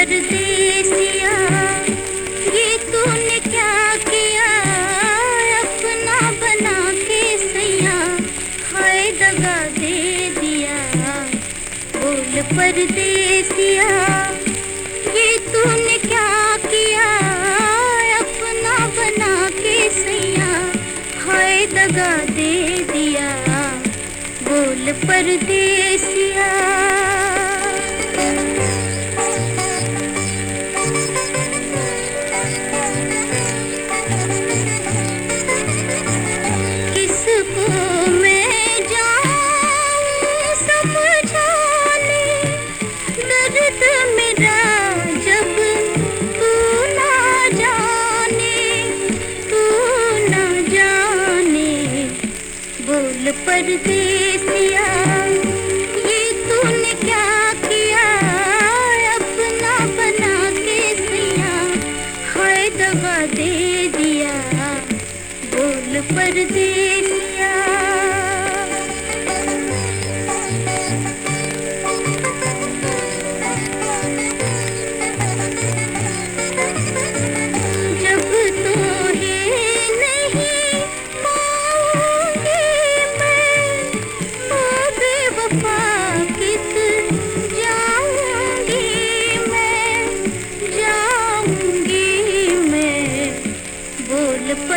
परदेसिया ये तूने क्या किया? अपना बना के सैया, हाय दगा दे दिया। बोल परदेसिया ये तूने क्या किया? अपना बना के सैया, हाय दगा दे दिया। बोल परदेसिया परदेसिया ये तूने क्या किया? अपना बना के सिया हाय दबा दे दिया। बोल परदेसिया